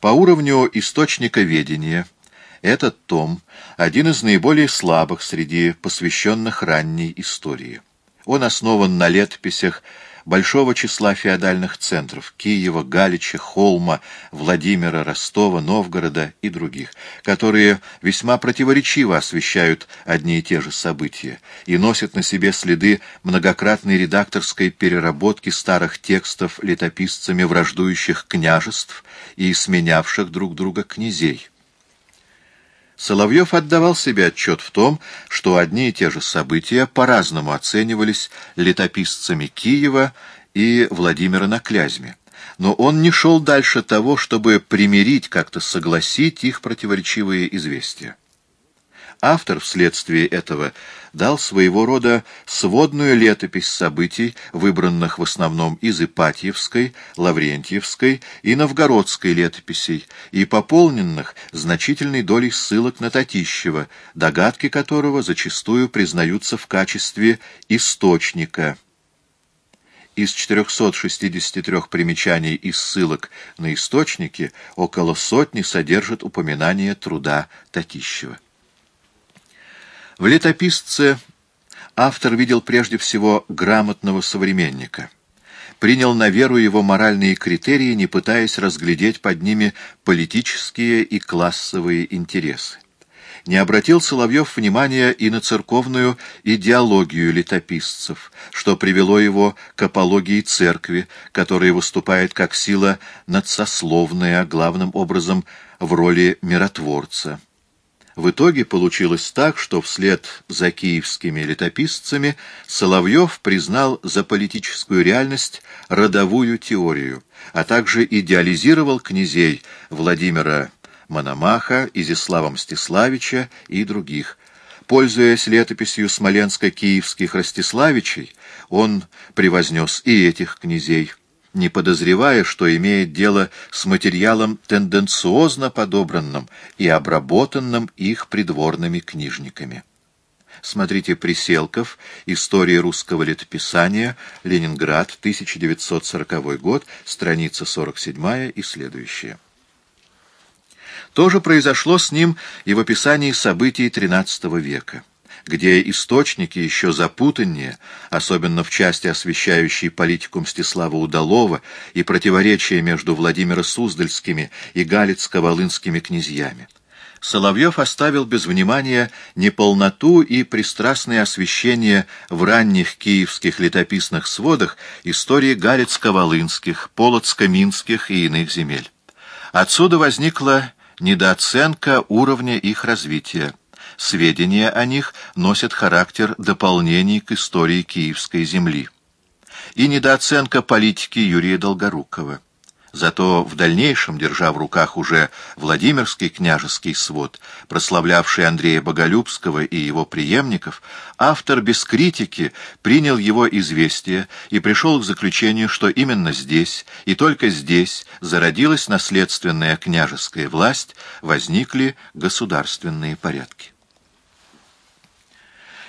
По уровню источника ведения этот том — один из наиболее слабых среди посвященных ранней истории. Он основан на летописях большого числа феодальных центров — Киева, Галича, Холма, Владимира, Ростова, Новгорода и других, которые весьма противоречиво освещают одни и те же события и носят на себе следы многократной редакторской переработки старых текстов летописцами враждующих княжеств и сменявших друг друга князей. Соловьев отдавал себе отчет в том, что одни и те же события по-разному оценивались летописцами Киева и Владимира на Клязьме. Но он не шел дальше того, чтобы примирить, как-то согласить их противоречивые известия. Автор вследствие этого дал своего рода сводную летопись событий, выбранных в основном из Ипатьевской, Лаврентьевской и Новгородской летописей, и пополненных значительной долей ссылок на Татищева, догадки которого зачастую признаются в качестве источника. Из 463 примечаний и ссылок на источники около сотни содержат упоминание труда Татищева. В летописце автор видел прежде всего грамотного современника. Принял на веру его моральные критерии, не пытаясь разглядеть под ними политические и классовые интересы. Не обратил Соловьев внимания и на церковную идеологию летописцев, что привело его к апологии церкви, которая выступает как сила надсословная, главным образом в роли миротворца. В итоге получилось так, что вслед за киевскими летописцами Соловьев признал за политическую реальность родовую теорию, а также идеализировал князей Владимира Мономаха, Изяслава Мстиславича и других. Пользуясь летописью смоленско-киевских Ростиславичей, он превознес и этих князей не подозревая, что имеет дело с материалом тенденциозно подобранным и обработанным их придворными книжниками. Смотрите Приселков, История русского летописания, Ленинград, 1940 год, страница 47 и следующие. То же произошло с ним и в описании событий XIII века где источники еще запутаннее, особенно в части, освещающей политику Мстислава Удалова и противоречия между Владимира Суздальскими и Галицко-Волынскими князьями. Соловьев оставил без внимания неполноту и пристрастное освещение в ранних киевских летописных сводах истории Галицко-Волынских, Полоцко-Минских и иных земель. Отсюда возникла недооценка уровня их развития сведения о них носят характер дополнений к истории Киевской земли. И недооценка политики Юрия Долгорукова. Зато в дальнейшем, держа в руках уже Владимирский княжеский свод, прославлявший Андрея Боголюбского и его преемников, автор без критики принял его известие и пришел к заключению, что именно здесь и только здесь зародилась наследственная княжеская власть, возникли государственные порядки.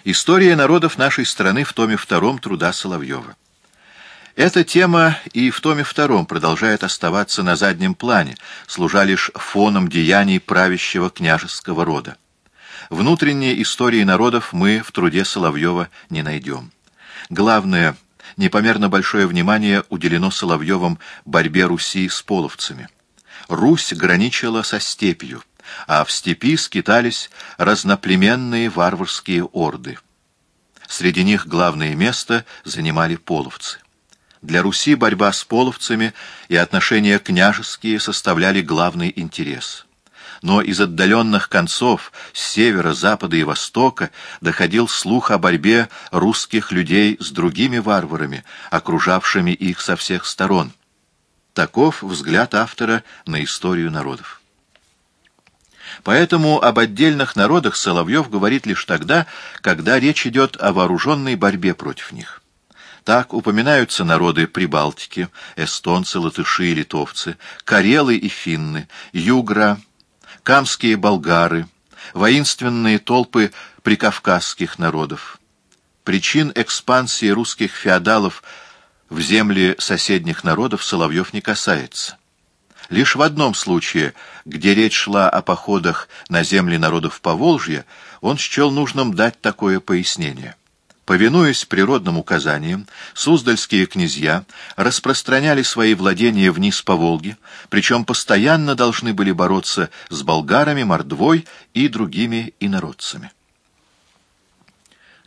История народов нашей страны в томе втором труда Соловьева. Эта тема и в томе втором продолжает оставаться на заднем плане, служа лишь фоном деяний правящего княжеского рода. Внутренней истории народов мы в труде Соловьева не найдем. Главное, непомерно большое внимание уделено Соловьевым борьбе Руси с половцами. Русь граничила со степью а в степи скитались разноплеменные варварские орды. Среди них главное место занимали половцы. Для Руси борьба с половцами и отношения княжеские составляли главный интерес. Но из отдаленных концов, с севера, запада и востока, доходил слух о борьбе русских людей с другими варварами, окружавшими их со всех сторон. Таков взгляд автора на историю народов. Поэтому об отдельных народах Соловьев говорит лишь тогда, когда речь идет о вооруженной борьбе против них. Так упоминаются народы Прибалтики, эстонцы, латыши и литовцы, карелы и финны, югра, камские болгары, воинственные толпы прикавказских народов. Причин экспансии русских феодалов в земли соседних народов Соловьев не касается. Лишь в одном случае, где речь шла о походах на земли народов Поволжья, он счел нужным дать такое пояснение. Повинуясь природным указаниям, суздальские князья распространяли свои владения вниз по Волге, причем постоянно должны были бороться с болгарами, мордвой и другими инородцами.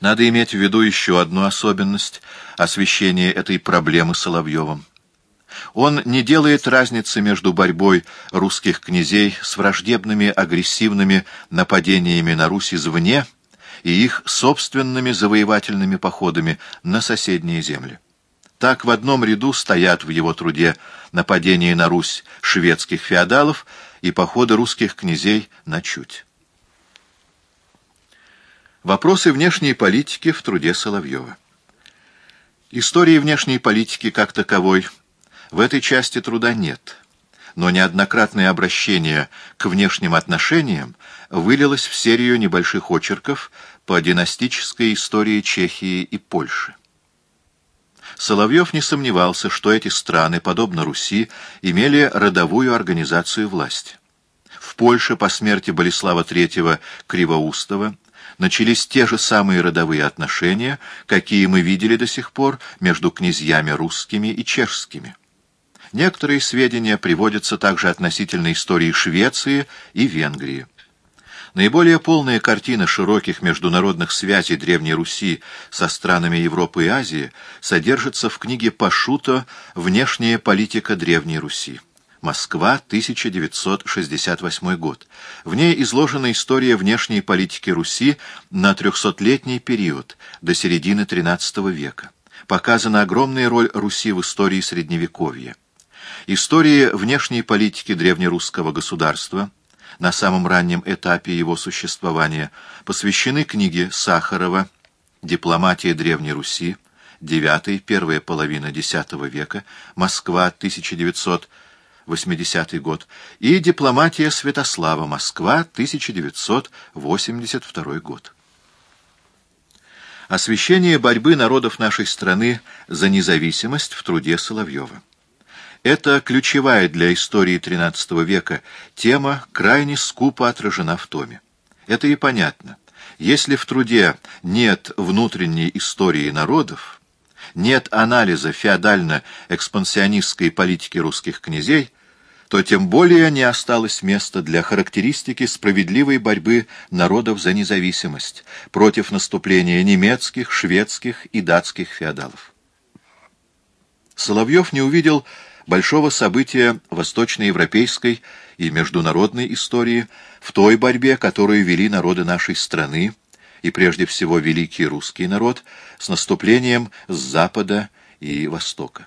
Надо иметь в виду еще одну особенность освещения этой проблемы Соловьевым. Он не делает разницы между борьбой русских князей с враждебными агрессивными нападениями на Русь извне и их собственными завоевательными походами на соседние земли. Так в одном ряду стоят в его труде нападения на Русь шведских феодалов и походы русских князей на Чуть. Вопросы внешней политики в труде Соловьева. Истории внешней политики как таковой в этой части труда нет, но неоднократное обращение к внешним отношениям вылилось в серию небольших очерков по династической истории Чехии и Польши. Соловьев не сомневался, что эти страны, подобно Руси, имели родовую организацию власти. В Польше по смерти Болеслава III Кривоустова начались те же самые родовые отношения, какие мы видели до сих пор между князьями русскими и чешскими. Некоторые сведения приводятся также относительно истории Швеции и Венгрии. Наиболее полная картина широких международных связей Древней Руси со странами Европы и Азии содержится в книге Пашуто «Внешняя политика Древней Руси». Москва, 1968 год. В ней изложена история внешней политики Руси на трехсотлетний период, до середины XIII века. Показана огромная роль Руси в истории Средневековья. Истории внешней политики древнерусского государства на самом раннем этапе его существования посвящены книге Сахарова «Дипломатия Древней Руси», 9 первая половина X века, Москва, 1900 80 год, и «Дипломатия Святослава. Москва. 1982 год». Освещение борьбы народов нашей страны за независимость в труде Соловьева. Это ключевая для истории XIII века тема, крайне скупо отражена в томе. Это и понятно. Если в труде нет внутренней истории народов, нет анализа феодально-экспансионистской политики русских князей, то тем более не осталось места для характеристики справедливой борьбы народов за независимость против наступления немецких, шведских и датских феодалов. Соловьев не увидел большого события восточноевропейской и международной истории в той борьбе, которую вели народы нашей страны, и прежде всего великий русский народ, с наступлением с запада и востока.